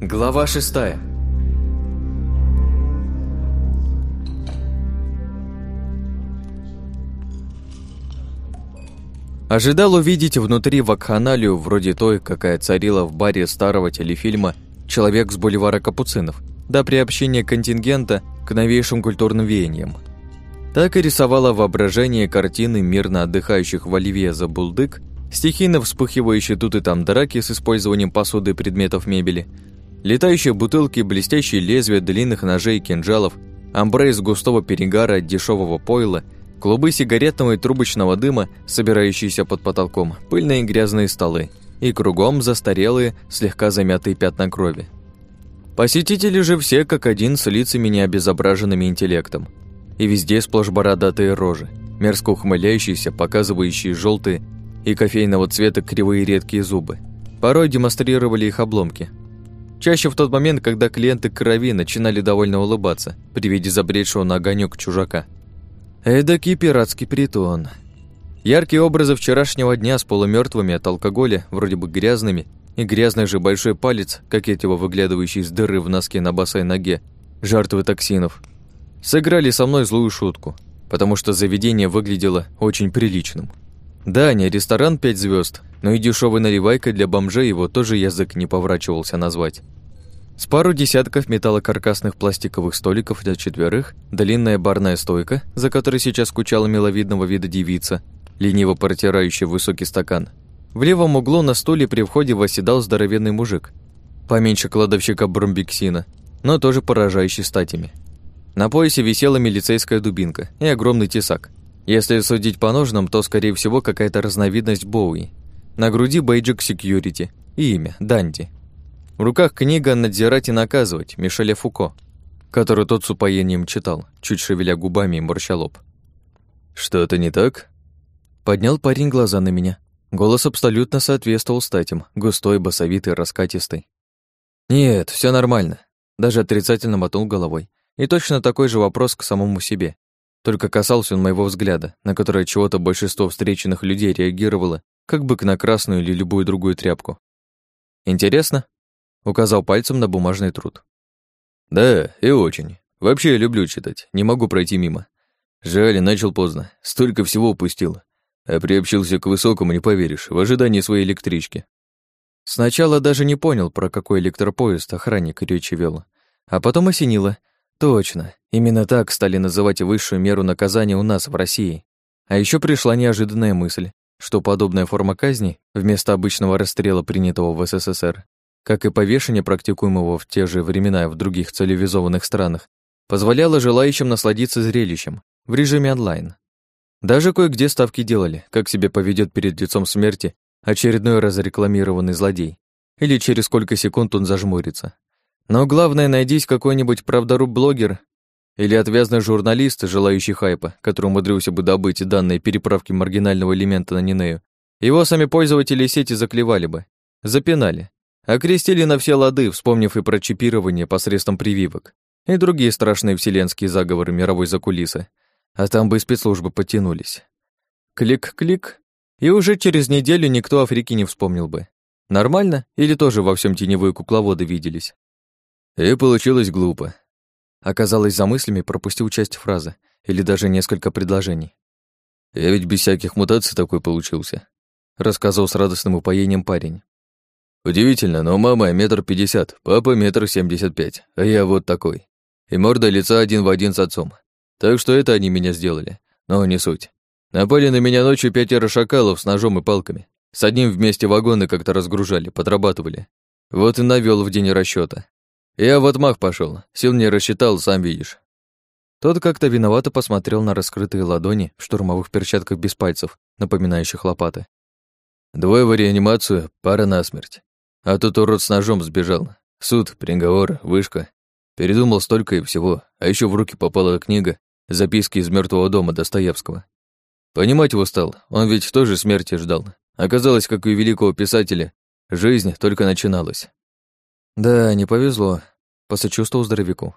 Глава шестая Ожидал увидеть внутри вакханалию, вроде той, какая царила в баре старого телефильма «Человек с бульвара Капуцинов», до приобщения контингента к новейшим культурным веяниям. Так и рисовало воображение картины мирно отдыхающих в оливье за булдык, стихийно вспыхивающие тут и там драки с использованием посуды и предметов мебели, летающие бутылки, блестящие лезвия длинных ножей и кинжалов, амбре из густого перегара дешевого пойла – Клубы сигаретного и трубочного дыма, собирающиеся под потолком, пыльные грязные столы и кругом застарелые, слегка замятые пятна крови. Посетители же все как один с лицами необезображенными интеллектом. И везде сплошь бородатые рожи, мерзко ухмыляющиеся, показывающие желтые и кофейного цвета кривые редкие зубы. Порой демонстрировали их обломки. Чаще в тот момент, когда клиенты крови начинали довольно улыбаться при виде забредшего на огонек чужака – Эдакий пиратский притон. Яркие образы вчерашнего дня с полумертвыми от алкоголя, вроде бы грязными, и грязный же большой палец, кокетливо выглядывающий из дыры в носке на босой ноге, жертвы токсинов, сыграли со мной злую шутку, потому что заведение выглядело очень приличным. Да, не ресторан пять звезд, но и дешевой наливайкой для бомжей его тоже язык не поворачивался назвать. С пару десятков металлокаркасных пластиковых столиков для четверых, длинная барная стойка, за которой сейчас скучала миловидного вида девица, лениво протирающая высокий стакан. В левом углу на стуле при входе восседал здоровенный мужик, поменьше кладовщика бромбиксина, но тоже поражающий статями. На поясе висела милицейская дубинка и огромный тесак. Если судить по ножнам, то, скорее всего, какая-то разновидность Боуи. На груди бейджик секьюрити и имя – Данди. В руках книга «Надзирать и наказывать» Мишеля Фуко, которую тот с упоением читал, чуть шевеля губами и морща лоб. «Что-то не так?» Поднял парень глаза на меня. Голос абсолютно соответствовал статям, густой, басовитый, раскатистый. «Нет, все нормально». Даже отрицательно мотнул головой. И точно такой же вопрос к самому себе. Только касался он моего взгляда, на который чего-то большинство встреченных людей реагировало, как бы на красную или любую другую тряпку. «Интересно?» Указал пальцем на бумажный труд. Да, и очень. Вообще я люблю читать, не могу пройти мимо. Жаль, начал поздно, столько всего упустил. А приобщился к высокому, не поверишь, в ожидании своей электрички. Сначала даже не понял, про какой электропоезд охранник речи вел. А потом осенило. Точно, именно так стали называть высшую меру наказания у нас в России. А еще пришла неожиданная мысль, что подобная форма казни, вместо обычного расстрела, принятого в СССР, как и повешение, практикуемого в те же времена в других цивилизованных странах, позволяло желающим насладиться зрелищем в режиме онлайн. Даже кое-где ставки делали, как себя поведет перед лицом смерти очередной разрекламированный злодей, или через сколько секунд он зажмурится. Но главное, найдись какой-нибудь правдоруб-блогер или отвязный журналист, желающий хайпа, который умудрился бы добыть данные переправки маргинального элемента на Нинею. Его сами пользователи сети заклевали бы, запинали, Окрестили на все лады, вспомнив и про чипирование посредством прививок, и другие страшные вселенские заговоры мировой закулисы. А там бы и спецслужбы потянулись. Клик-клик, и уже через неделю никто Африки не вспомнил бы. Нормально? Или тоже во всем теневые кукловоды виделись? И получилось глупо. Оказалось, за мыслями пропустил часть фразы или даже несколько предложений. Я ведь без всяких мутаций такой получился, рассказывал с радостным упоением парень. Удивительно, но мама метр пятьдесят, папа метр семьдесят пять, а я вот такой. И морда лица один в один с отцом. Так что это они меня сделали, но не суть. Напали на меня ночью пятеро шакалов с ножом и палками. С одним вместе вагоны как-то разгружали, подрабатывали. Вот и навёл в день расчёта. Я в отмах пошёл, сил не рассчитал, сам видишь. Тот как-то виновато посмотрел на раскрытые ладони в штурмовых перчатках без пальцев, напоминающих лопаты. Двое в реанимацию, пара насмерть. А тут урод с ножом сбежал. Суд, приговор, вышка. Передумал столько и всего. А еще в руки попала книга «Записки из мертвого дома» Достоевского. Понимать его стал, он ведь тоже смерти ждал. Оказалось, как и великого писателя, жизнь только начиналась. Да, не повезло, посочувствовал здоровяку.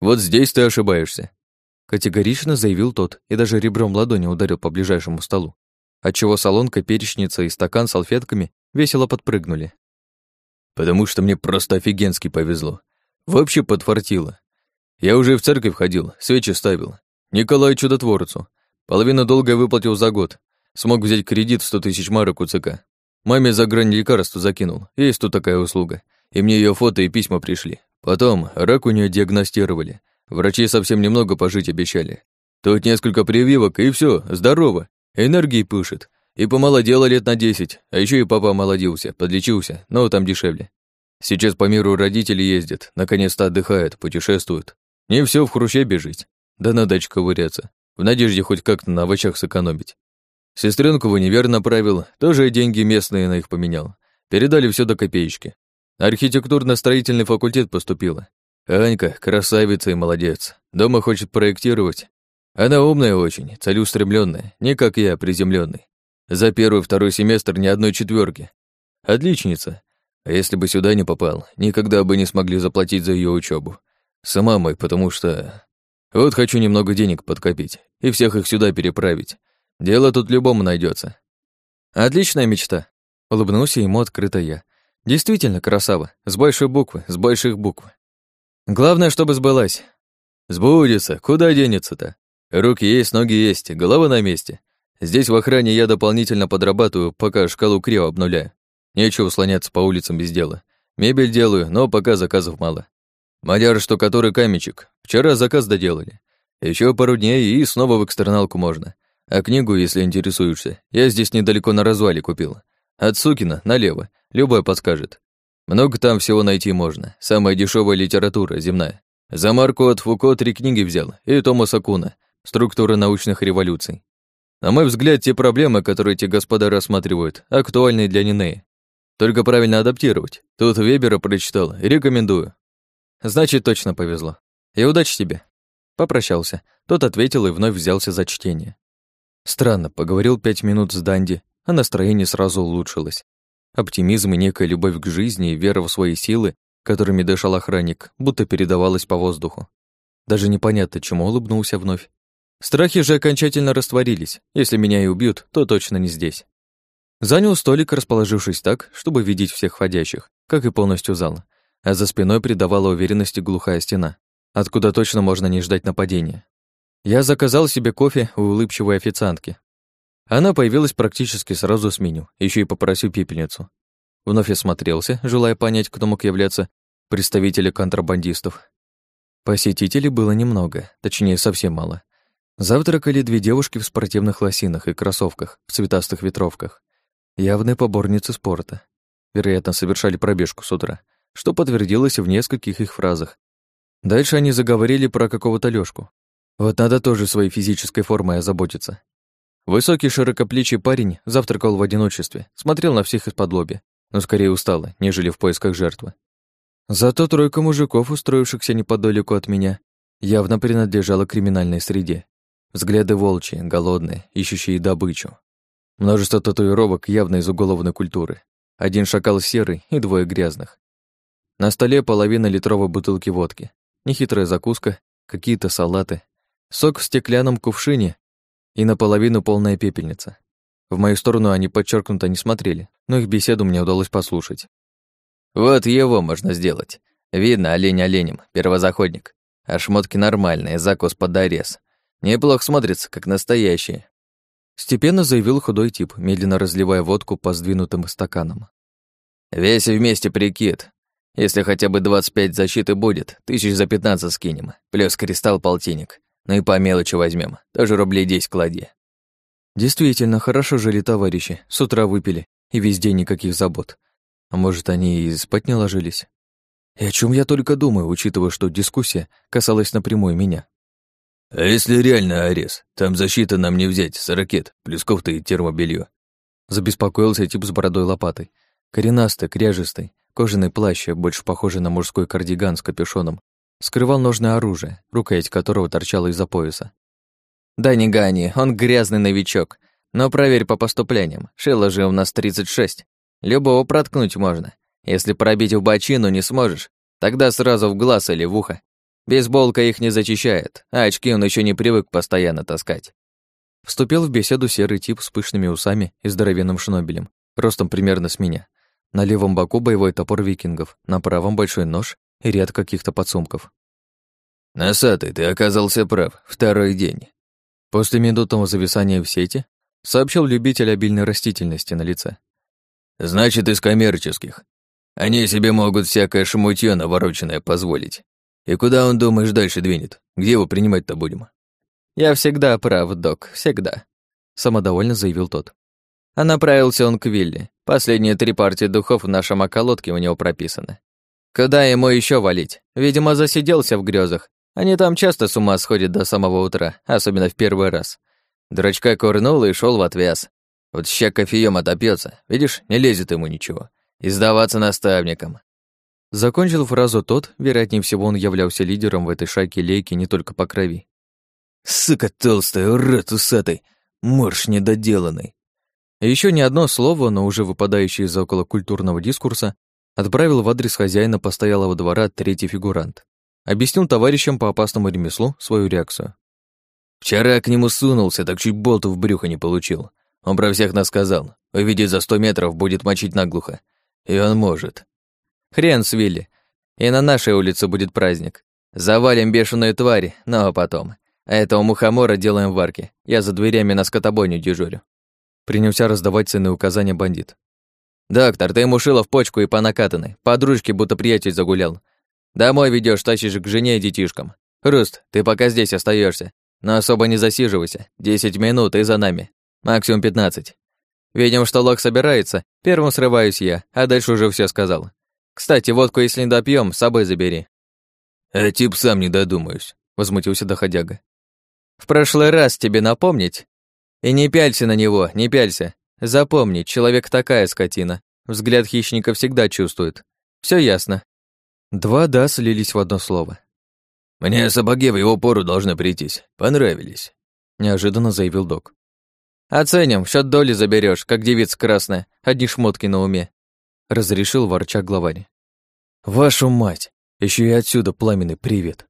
Вот здесь ты ошибаешься. Категорично заявил тот и даже ребром ладони ударил по ближайшему столу, отчего солонка, перечница и стакан с салфетками весело подпрыгнули. потому что мне просто офигенски повезло. Вообще подфартило. Я уже в церковь ходил, свечи ставил. Николаю Чудотворцу. Половину долга выплатил за год. Смог взять кредит в 100 тысяч марок у ЦК. Маме за грань лекарства закинул. Есть тут такая услуга. И мне ее фото и письма пришли. Потом рак у нее диагностировали. Врачи совсем немного пожить обещали. Тут несколько прививок, и все, здорово. Энергии пышет. И помолодела лет на десять. А еще и папа молодился, подлечился, но там дешевле. Сейчас по миру родители ездят, наконец-то отдыхают, путешествуют. Не все в хруще бежить. Да на даче ковыряться. В надежде хоть как-то на овощах сэкономить. Сестренку в универ направил, тоже деньги местные на их поменял. Передали все до копеечки. Архитектурно-строительный факультет поступила. Анька красавица и молодец. Дома хочет проектировать. Она умная очень, целеустремленная, не как я, приземленный. За первый-второй семестр ни одной четверки. Отличница. А если бы сюда не попал, никогда бы не смогли заплатить за ее учебу. Сама мой, потому что... Вот хочу немного денег подкопить и всех их сюда переправить. Дело тут любому найдется. Отличная мечта. Улыбнулся ему открыто я. Действительно красава. С большой буквы, с больших букв. Главное, чтобы сбылась. Сбудется. Куда денется-то? Руки есть, ноги есть, голова на месте. Здесь в охране я дополнительно подрабатываю, пока шкалу Крио обнуляю. Нечего слоняться по улицам без дела. Мебель делаю, но пока заказов мало. Мадяр штукатуры камечек. Вчера заказ доделали. Еще пару дней и снова в экстерналку можно. А книгу, если интересуешься, я здесь недалеко на развале купил. От Сукина налево, любой подскажет. Много там всего найти можно. Самая дешевая литература, земная. За марку от Фуко три книги взял, и Томаса Куна «Структура научных революций». На мой взгляд, те проблемы, которые эти господа рассматривают, актуальны для Нинеи. Только правильно адаптировать. Тут Вебера прочитал, рекомендую. Значит, точно повезло. И удачи тебе. Попрощался. Тот ответил и вновь взялся за чтение. Странно, поговорил пять минут с Данди, а настроение сразу улучшилось. Оптимизм и некая любовь к жизни и вера в свои силы, которыми дышал охранник, будто передавалась по воздуху. Даже непонятно, чему улыбнулся вновь. Страхи же окончательно растворились. Если меня и убьют, то точно не здесь. Занял столик, расположившись так, чтобы видеть всех входящих, как и полностью зал, а за спиной придавала уверенности глухая стена, откуда точно можно не ждать нападения. Я заказал себе кофе у улыбчивой официантки. Она появилась практически сразу с меню, еще и попросил пепельницу. Вновь осмотрелся, желая понять, кто мог являться представителем контрабандистов. Посетителей было немного, точнее, совсем мало. Завтракали две девушки в спортивных лосинах и кроссовках, в цветастых ветровках. Явные поборницы спорта. Вероятно, совершали пробежку с утра, что подтвердилось в нескольких их фразах. Дальше они заговорили про какого-то Лёшку, вот надо тоже своей физической формой озаботиться. Высокий широкоплечий парень завтракал в одиночестве, смотрел на всех из-под лоби, но скорее устало, нежели в поисках жертвы. Зато тройка мужиков, устроившихся неподалеку от меня, явно принадлежала криминальной среде. Взгляды волчьи, голодные, ищущие добычу. Множество татуировок явно из уголовной культуры. Один шакал серый и двое грязных. На столе половина литровой бутылки водки. Нехитрая закуска, какие-то салаты, Сок в стеклянном кувшине и наполовину полная пепельница. В мою сторону они подчеркнуто не смотрели, но их беседу мне удалось послушать. «Вот его можно сделать. Видно, олень оленем, первозаходник. А шмотки нормальные, закус под дорез. Неплохо смотрится, как настоящие». Степенно заявил худой тип, медленно разливая водку по сдвинутым стаканам. «Весь вместе прикид. Если хотя бы 25 защиты будет, тысяч за 15 скинем. Плюс кристалл полтинник. Ну и по мелочи возьмем, даже рублей десять клади. Действительно, хорошо жили товарищи, с утра выпили, и весь день никаких забот. А может, они и спать не ложились? И о чем я только думаю, учитывая, что дискуссия касалась напрямую меня. А если реально Арес, там защита нам не взять, с ракет, плюс кофта и термобелье. Забеспокоился тип с бородой лопатой. Коренастый, кряжистый, кожаный плащ, больше похожий на мужской кардиган с капюшоном, скрывал ножное оружие, рукоять которого торчала из-за пояса. «Да не гони, он грязный новичок. Но проверь по поступлениям. Шило же у нас 36. Любого проткнуть можно. Если пробить в бочину не сможешь, тогда сразу в глаз или в ухо. Бейсболка их не зачищает, а очки он еще не привык постоянно таскать». Вступил в беседу серый тип с пышными усами и здоровенным шнобелем, ростом примерно с меня. На левом боку боевой топор викингов, на правом большой нож и ряд каких-то подсумков. «Носатый, ты оказался прав. Второй день». После минутного зависания в сети сообщил любитель обильной растительности на лице. «Значит, из коммерческих. Они себе могут всякое шмутьё навороченное позволить. И куда он, думаешь, дальше двинет? Где его принимать-то будем?» «Я всегда прав, док, всегда», — самодовольно заявил тот. А направился он к Вилли. Последние три партии духов в нашем околотке у него прописаны. Куда ему еще валить? Видимо, засиделся в грезах. Они там часто с ума сходят до самого утра, особенно в первый раз. Дурачка курнул и шел в отвяз. Вот ща кофеем отопьется, видишь, не лезет ему ничего. И сдаваться наставникам. Закончил фразу тот, вероятнее всего он являлся лидером в этой шайке лейки не только по крови. «Сука толстая, урод усатый, морж недоделанный!» Еще не одно слово, но уже выпадающее из околокультурного дискурса, отправил в адрес хозяина постоялого двора третий фигурант. Объяснил товарищам по опасному ремеслу свою реакцию. «Вчера к нему сунулся, так чуть болту в брюхо не получил. Он про всех нас сказал. Увидит за сто метров, будет мочить наглухо. И он может. Хрен с Вилли. И на нашей улице будет праздник. Завалим бешеную тварь, но потом. А этого мухомора делаем в арке. Я за дверями на скотобойню дежурю. Принялся раздавать ценные указания бандит. «Доктор, ты ему шила в почку и по накатанной. Подружке будто приятель загулял. Домой ведёшь, тащишь к жене и детишкам. Руст, ты пока здесь остаешься, но особо не засиживайся. Десять минут и за нами. Максимум пятнадцать. Видим, что лог собирается, первым срываюсь я, а дальше уже все сказал. Кстати, водку, если не допьем, с собой забери. А тип сам не додумаюсь, возмутился доходяга. В прошлый раз тебе напомнить? И не пялься на него, не пялься. Запомни, человек такая скотина. Взгляд хищника всегда чувствует. Все ясно. Два «да» слились в одно слово. «Мне сапоги в его пору должны прийтись. Понравились», — неожиданно заявил док. «Оценим, счет доли заберешь, как девица красная, одни шмотки на уме», — разрешил ворча главарь. «Вашу мать! Еще и отсюда пламенный привет!»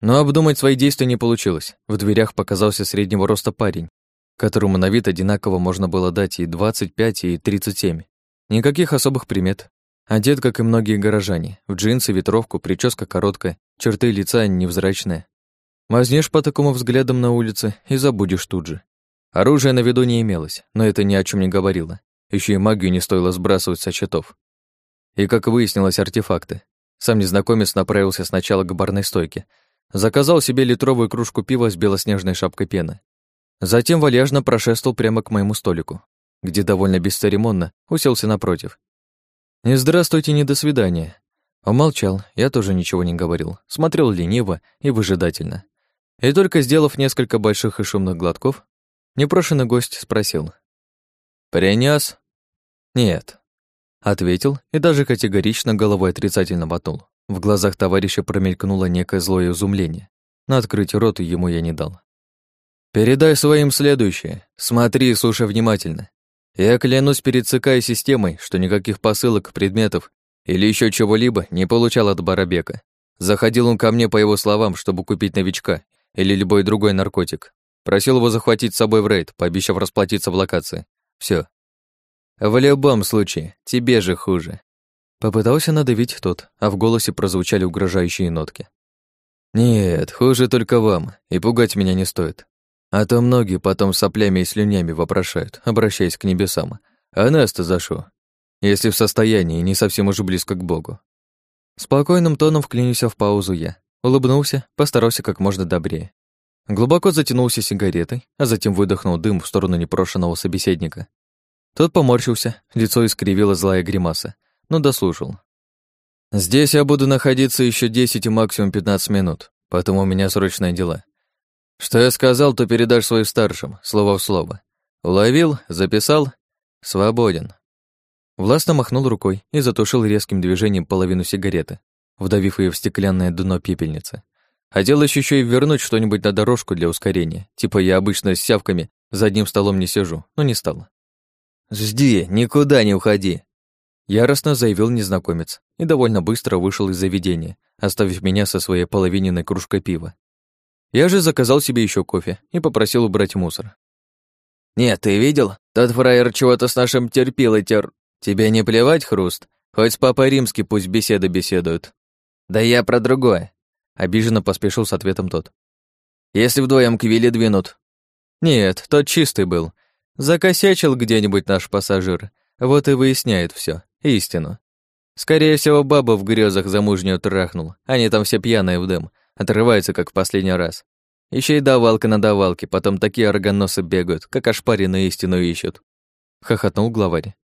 Но обдумать свои действия не получилось. В дверях показался среднего роста парень, которому на вид одинаково можно было дать и 25, и 37. Никаких особых примет. Одет, как и многие горожане, в джинсы, ветровку, прическа короткая, черты лица невзрачные. Мазнешь по такому взглядам на улице и забудешь тут же. Оружия на виду не имелось, но это ни о чем не говорило. Еще и магию не стоило сбрасывать со счетов. И, как выяснилось, артефакты. Сам незнакомец направился сначала к барной стойке. Заказал себе литровую кружку пива с белоснежной шапкой пены. Затем вальяжно прошествовал прямо к моему столику, где довольно бесцеремонно уселся напротив «Не здравствуйте, не до свидания». Он молчал, я тоже ничего не говорил, смотрел лениво и выжидательно. И только сделав несколько больших и шумных глотков, непрошенный гость спросил. «Принёс?» «Нет», — ответил и даже категорично головой отрицательно мотнул. В глазах товарища промелькнуло некое злое изумление, но открыть рот ему я не дал. «Передай своим следующее. Смотри и слушай внимательно. Я клянусь перед ЦК и системой, что никаких посылок, предметов или еще чего-либо не получал от Барабека. Заходил он ко мне, по его словам, чтобы купить новичка или любой другой наркотик. Просил его захватить с собой в рейд, пообещав расплатиться в локации. Все. В любом случае, тебе же хуже. Попытался надавить тот, а в голосе прозвучали угрожающие нотки. Нет, хуже только вам, и пугать меня не стоит. А то многие потом соплями и слюнями вопрошают, обращаясь к небесам. А нас-то за шо? Если в состоянии не совсем уж близко к Богу. Спокойным тоном вклинился в паузу я. Улыбнулся, постарался как можно добрее. Глубоко затянулся сигаретой, а затем выдохнул дым в сторону непрошенного собеседника. Тот поморщился, лицо искривило злая гримаса, но дослушал. «Здесь я буду находиться еще 10 и максимум 15 минут, потом у меня срочные дела. Что я сказал, то передашь своим старшим, слово в слово. Уловил, записал, свободен. Властно махнул рукой и затушил резким движением половину сигареты, вдавив ее в стеклянное дно пепельницы. Хотелось еще и вернуть что-нибудь на дорожку для ускорения, типа я обычно с сявками за одним столом не сижу, но не стал. «Жди, никуда не уходи!» Яростно заявил незнакомец и довольно быстро вышел из заведения, оставив меня со своей половиненной кружкой пива. Я же заказал себе еще кофе и попросил убрать мусор. «Нет, ты видел? Тот фраер чего-то с нашим терпилой тер... Тебе не плевать, Хруст? Хоть с Папой Римский пусть беседы беседуют. Да я про другое. Обиженно поспешил с ответом тот. Если вдвоем к Вилле двинут. Нет, тот чистый был. Закосячил где-нибудь наш пассажир. Вот и выясняет все, истину. Скорее всего, баба в грезах замужнюю трахнул. Они там все пьяные в дым, отрываются, как в последний раз. Еще и давалка на давалке, потом такие органосы бегают, как ошпаренные истину ищут. Хохотнул главарь.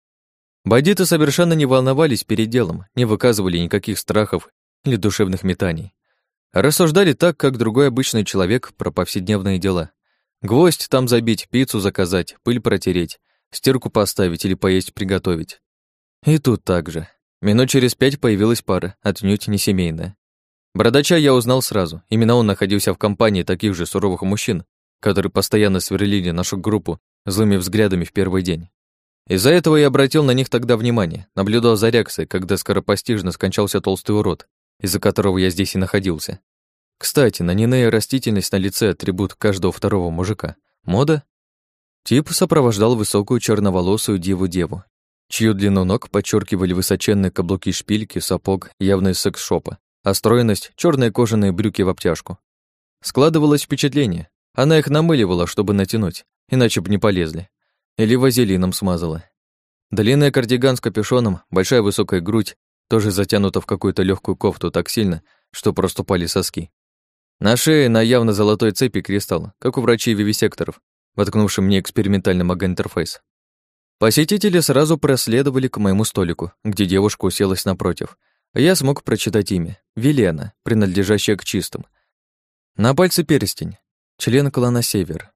Бандиты совершенно не волновались перед делом, не выказывали никаких страхов или душевных метаний. Рассуждали так, как другой обычный человек про повседневные дела. Гвоздь там забить, пиццу заказать, пыль протереть, стирку поставить или поесть приготовить. И тут так же. Минут через пять появилась пара, отнюдь не семейная. Бородача я узнал сразу. Именно он находился в компании таких же суровых мужчин, которые постоянно сверлили нашу группу злыми взглядами в первый день. Из-за этого я обратил на них тогда внимание, наблюдал за реакцией, когда скоропостижно скончался толстый урод, из-за которого я здесь и находился. Кстати, на Нинея растительность на лице атрибут каждого второго мужика. Мода? Тип сопровождал высокую черноволосую деву-деву, чью длину ног подчеркивали высоченные каблуки шпильки, сапог, явно секс-шопа, а стройность — черные кожаные брюки в обтяжку. Складывалось впечатление. Она их намыливала, чтобы натянуть, иначе бы не полезли. Или вазелином смазала. Длинный кардиган с капюшоном, большая высокая грудь, тоже затянута в какую-то легкую кофту так сильно, что проступали соски. На шее на явно золотой цепи кристалл, как у врачей вивисекторов, воткнувшим мне экспериментальный маг-интерфейс. Посетители сразу проследовали к моему столику, где девушка уселась напротив. Я смог прочитать имя. Велена, принадлежащая к чистым. На пальце перстень. Член клана Север.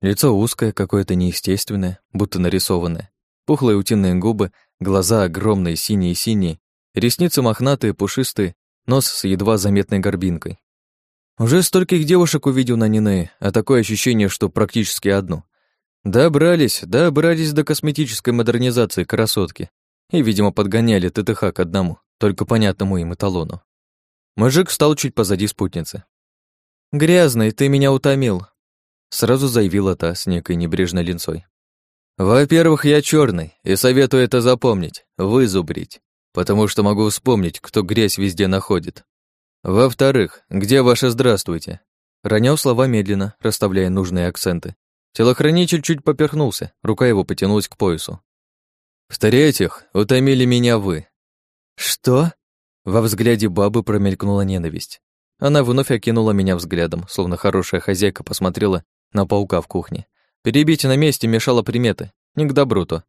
Лицо узкое, какое-то неестественное, будто нарисованное. Пухлые утиные губы, глаза огромные, синие-синие, ресницы мохнатые, пушистые, нос с едва заметной горбинкой. Уже стольких девушек увидел на Нинее, а такое ощущение, что практически одну. Добрались, добрались до косметической модернизации красотки. И, видимо, подгоняли ТТХ к одному, только понятному им эталону. Мужик встал чуть позади спутницы. «Грязный, ты меня утомил», — сразу заявила та с некой небрежной линцой. «Во-первых, я черный, и советую это запомнить, вызубрить, потому что могу вспомнить, кто грязь везде находит. Во-вторых, где ваше «здравствуйте»?» Ронял слова медленно, расставляя нужные акценты. Телохранитель чуть поперхнулся, рука его потянулась к поясу. «В-третьих, утомили меня вы». «Что?» Во взгляде бабы промелькнула ненависть. Она вновь окинула меня взглядом, словно хорошая хозяйка посмотрела на паука в кухне. Перебить на месте мешало приметы, не к добру-то.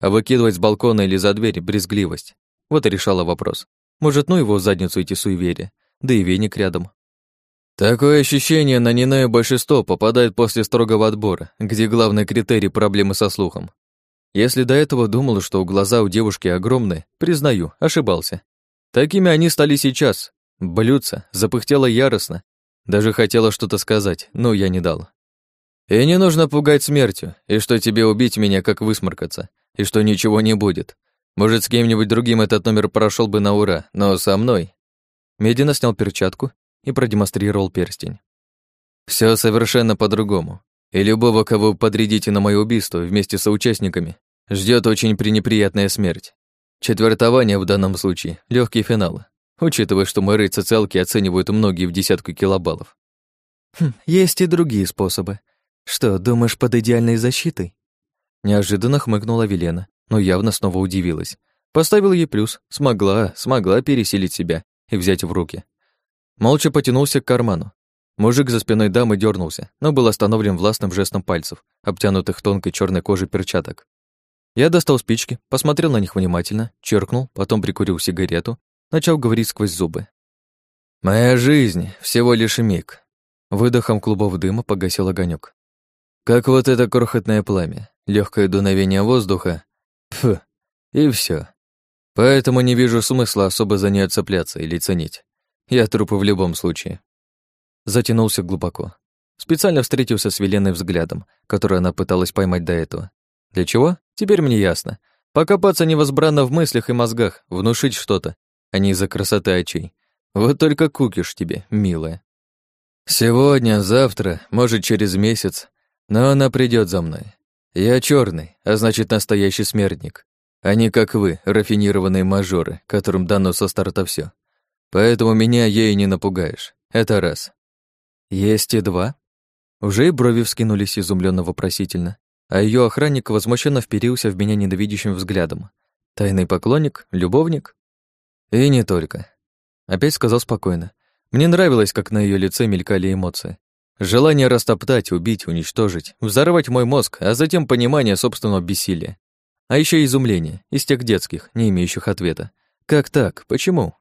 А выкидывать с балкона или за дверь — брезгливость. Вот и решала вопрос. Может, ну его в задницу эти суеверия, да и веник рядом. Такое ощущение на Нинею большинство попадает после строгого отбора, где главный критерий проблемы со слухом. Если до этого думал, что глаза у девушки огромные, признаю, ошибался. Такими они стали сейчас. Блюдца, запыхтела яростно. Даже хотела что-то сказать, но я не дал. И не нужно пугать смертью, и что тебе убить меня, как высморкаться, и что ничего не будет. Может, с кем-нибудь другим этот номер прошел бы на ура, но со мной. Медленно снял перчатку и продемонстрировал перстень. Все совершенно по-другому. И любого, кого подрядите на мое убийство вместе со участниками, ждет очень пренеприятная смерть. Четвертование в данном случае — легкий финал, учитывая, что мои социалки оценивают многие в десятку килобаллов. Хм, есть и другие способы. Что, думаешь, под идеальной защитой? Неожиданно хмыкнула Велена, но явно снова удивилась. Поставил ей плюс, смогла, смогла пересилить себя и взять в руки. Молча потянулся к карману. Мужик за спиной дамы дернулся, но был остановлен властным жестом пальцев, обтянутых тонкой черной кожей перчаток. Я достал спички, посмотрел на них внимательно, черкнул, потом прикурил сигарету, начал говорить сквозь зубы. «Моя жизнь — всего лишь миг». Выдохом клубов дыма погасил огонек. Как вот это крохотное пламя, легкое дуновение воздуха, пф, и все. Поэтому не вижу смысла особо за нее цепляться или ценить. Я трупы в любом случае. Затянулся глубоко. Специально встретился с Веленой взглядом, который она пыталась поймать до этого. Для чего? Теперь мне ясно. Покопаться невозбранно в мыслях и мозгах, внушить что-то, а не из-за красоты очей. Вот только кукиш тебе, милая. Сегодня, завтра, может, через месяц, но она придет за мной. Я черный, а значит, настоящий смертник. Они, как вы, рафинированные мажоры, которым дано со старта все. Поэтому меня ей не напугаешь. Это раз. Есть и два. Уже и брови вскинулись изумленно вопросительно, а ее охранник возмущенно вперился в меня недовидящим взглядом. Тайный поклонник? Любовник? И не только. Опять сказал спокойно. Мне нравилось, как на ее лице мелькали эмоции. Желание растоптать, убить, уничтожить, взорвать мой мозг, а затем понимание собственного бессилия. А еще изумление, из тех детских, не имеющих ответа. Как так? Почему?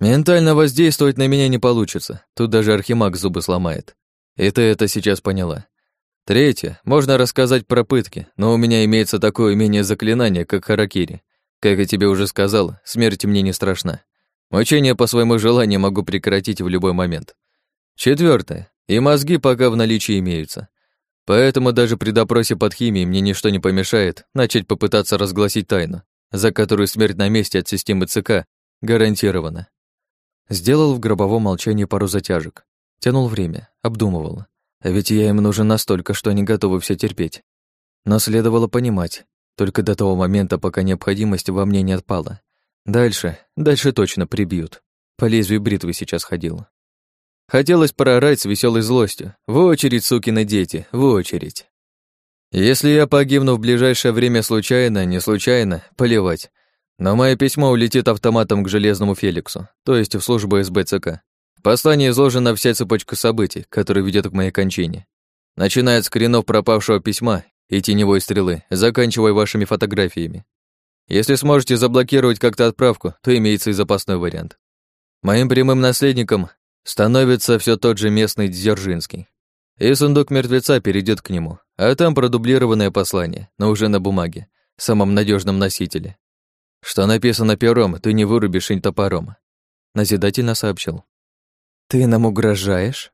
Ментально воздействовать на меня не получится. Тут даже архимаг зубы сломает. И ты это сейчас поняла. Третье. Можно рассказать про пытки, но у меня имеется такое умение заклинания, как харакири. Как я тебе уже сказал, смерть мне не страшна. Мучение по своему желанию могу прекратить в любой момент. Четвертое. И мозги пока в наличии имеются. Поэтому даже при допросе под химией мне ничто не помешает начать попытаться разгласить тайну, за которую смерть на месте от системы ЦК гарантирована. Сделал в гробовом молчании пару затяжек. Тянул время, обдумывал. А ведь я им нужен настолько, что они готовы все терпеть. Но следовало понимать, только до того момента, пока необходимость во мне не отпала. Дальше, дальше точно прибьют. По лезвию бритвы сейчас ходил. Хотелось проорать с веселой злостью. В очередь, сукины дети, в очередь. Если я погибну в ближайшее время случайно, не случайно, поливать. Но мое письмо улетит автоматом к Железному Феликсу, то есть в службу СБЦК. В послании изложена вся цепочка событий, которые ведет к моей кончине. Начиная с коренов пропавшего письма и теневой стрелы, заканчивая вашими фотографиями. Если сможете заблокировать как-то отправку, то имеется и запасной вариант. Моим прямым наследником становится все тот же местный Дзержинский. И сундук мертвеца перейдет к нему, а там продублированное послание, но уже на бумаге, самом надежном носителе. Что написано пером, ты не вырубишь и топором. Назидательно сообщил. Ты нам угрожаешь?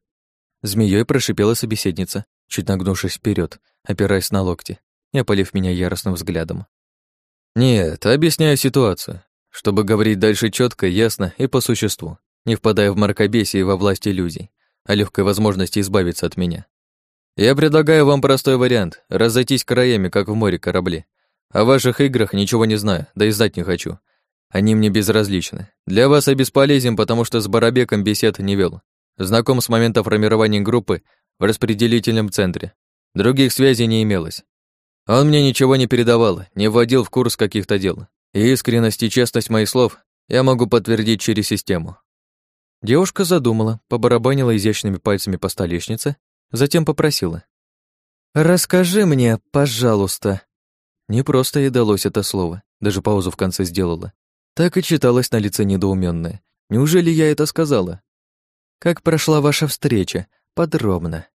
Змеей прошипела собеседница, чуть нагнувшись вперед, опираясь на локти, и опалив меня яростным взглядом. Нет, объясняю ситуацию, чтобы говорить дальше четко, ясно и по существу не впадая в мракобесие во власть иллюзий, а легкой возможности избавиться от меня. Я предлагаю вам простой вариант — разойтись краями, как в море корабли. О ваших играх ничего не знаю, да и знать не хочу. Они мне безразличны. Для вас я бесполезен, потому что с Барабеком бесед не вел. Знаком с момента формирования группы в распределительном центре. Других связей не имелось. Он мне ничего не передавал, не вводил в курс каких-то дел. И искренность и честность моих слов я могу подтвердить через систему. Девушка задумала, побарабанила изящными пальцами по столешнице, затем попросила. «Расскажи мне, пожалуйста». Не просто ей далось это слово, даже паузу в конце сделала. Так и читалось на лице недоуменное. Неужели я это сказала? «Как прошла ваша встреча? Подробно».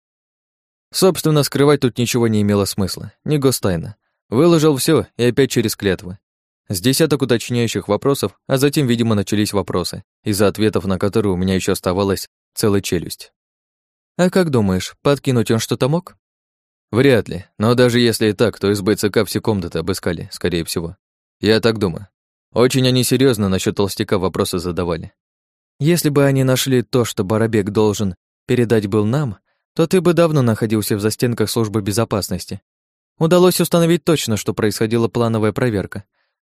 Собственно, скрывать тут ничего не имело смысла, не гостайна. Выложил все и опять через клятвы. С десяток уточняющих вопросов, а затем, видимо, начались вопросы, из-за ответов на которые у меня еще оставалась целая челюсть. «А как думаешь, подкинуть он что-то мог?» «Вряд ли, но даже если и так, то из БЦК все комнаты обыскали, скорее всего. Я так думаю. Очень они серьезно насчет толстяка вопросы задавали. Если бы они нашли то, что Барабек должен передать был нам, то ты бы давно находился в застенках службы безопасности. Удалось установить точно, что происходила плановая проверка,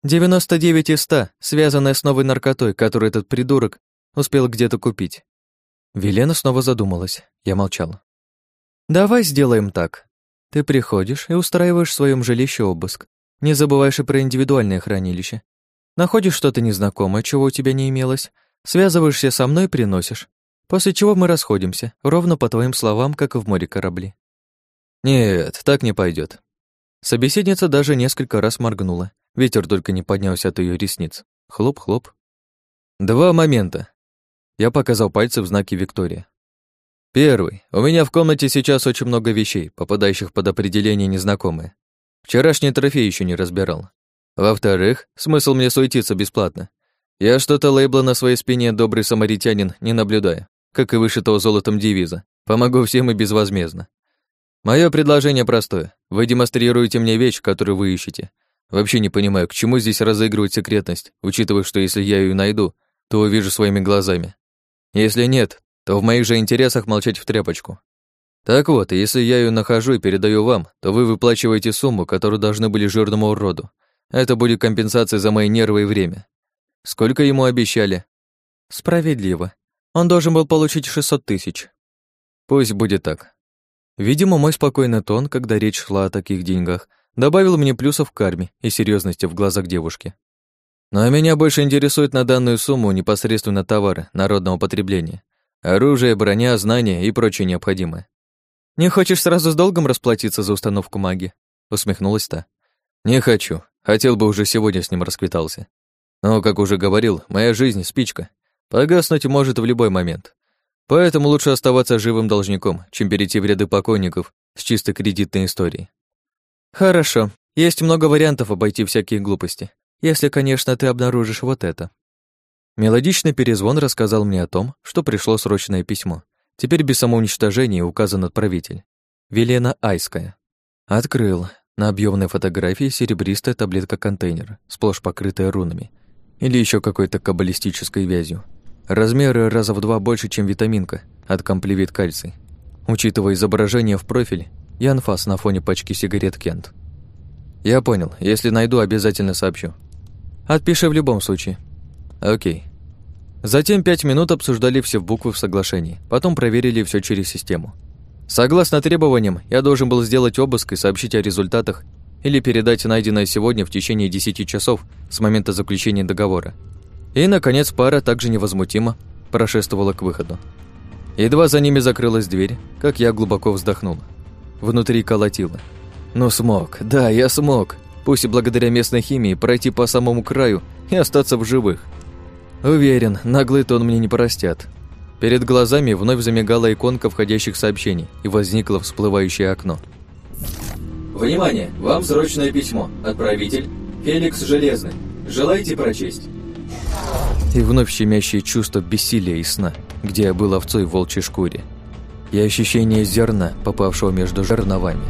99 из 100, связанная с новой наркотой, которую этот придурок успел где-то купить. Велена снова задумалась. Я молчал. «Давай сделаем так. Ты приходишь и устраиваешь в своем жилище обыск. Не забываешь и про индивидуальное хранилище. Находишь что-то незнакомое, чего у тебя не имелось, связываешься со мной и приносишь. После чего мы расходимся, ровно по твоим словам, как в море корабли». «Нет, так не пойдет. Собеседница даже несколько раз моргнула, Ветер только не поднялся от ее ресниц. Хлоп-хлоп. Два момента. Я показал пальцы в знаке Виктория. Первый. У меня в комнате сейчас очень много вещей, попадающих под определение незнакомые. Вчерашний трофей еще не разбирал. Во-вторых, смысл мне суетиться бесплатно. Я что-то лейбла на своей спине «Добрый самаритянин» не наблюдаю, как и вышитого золотом девиза. Помогу всем и безвозмездно. Мое предложение простое. Вы демонстрируете мне вещь, которую вы ищете, Вообще не понимаю, к чему здесь разыгрывать секретность, учитывая, что если я ее найду, то увижу своими глазами. Если нет, то в моих же интересах молчать в тряпочку. Так вот, если я ее нахожу и передаю вам, то вы выплачиваете сумму, которую должны были жирному уроду. Это будет компенсация за мои нервы и время. Сколько ему обещали? Справедливо. Он должен был получить 600 тысяч. Пусть будет так. Видимо, мой спокойный тон, когда речь шла о таких деньгах, добавил мне плюсов в карме и серьезности в глазах девушки. Но меня больше интересует на данную сумму непосредственно товары народного потребления. Оружие, броня, знания и прочее необходимое. «Не хочешь сразу с долгом расплатиться за установку магии?» усмехнулась та. «Не хочу. Хотел бы уже сегодня с ним расквитался. Но, как уже говорил, моя жизнь — спичка. Погаснуть может в любой момент. Поэтому лучше оставаться живым должником, чем перейти в ряды покойников с чисто кредитной историей. Хорошо. Есть много вариантов обойти всякие глупости. Если, конечно, ты обнаружишь вот это. Мелодичный перезвон рассказал мне о том, что пришло срочное письмо. Теперь без самоуничтожения указан отправитель. Велена Айская. Открыл. На объемной фотографии серебристая таблетка-контейнер, сплошь покрытая рунами. Или еще какой-то каббалистической вязью. Размеры раза в два больше, чем витаминка от комплевит кальций. Учитывая изображение в профиль, я анфас на фоне пачки сигарет Кент. Я понял, если найду, обязательно сообщу. Отпиши в любом случае. Окей. Затем пять минут обсуждали все буквы в соглашении, потом проверили все через систему. Согласно требованиям, я должен был сделать обыск и сообщить о результатах или передать найденное сегодня в течение 10 часов с момента заключения договора. И, наконец, пара также невозмутимо прошествовала к выходу. Едва за ними закрылась дверь, как я глубоко вздохнул. Внутри колотило. Ну смог, да, я смог. Пусть и благодаря местной химии пройти по самому краю и остаться в живых. Уверен, наглый тон мне не простят. Перед глазами вновь замигала иконка входящих сообщений и возникло всплывающее окно. Внимание! Вам срочное письмо. Отправитель Феликс Железный. Желаете прочесть? И вновь щемящее чувство бессилия и сна, где я был овцой в волчьей шкуре. И ощущение зерна, попавшего между жерновами.